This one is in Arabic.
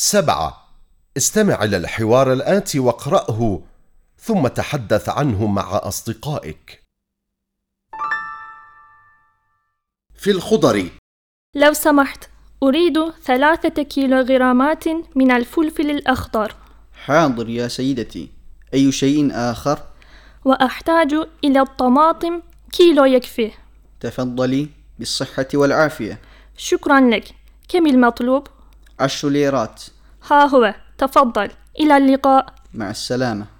سبعة. استمع إلى الحوار الآتي واقرأه ثم تحدث عنه مع أصدقائك. في الخضر. لو سمحت أريد ثلاثة كيلوغرامات من الفلفل الأخضر. حاضر يا سيدتي. أي شيء آخر؟ وأحتاج إلى الطماطم كيلو يكفي. تفضلي بالصحة والعافية. شكرا لك. كم المطلوب؟ عشر ليرات ها هو تفضل. إلى اللقاء. مع السلامة.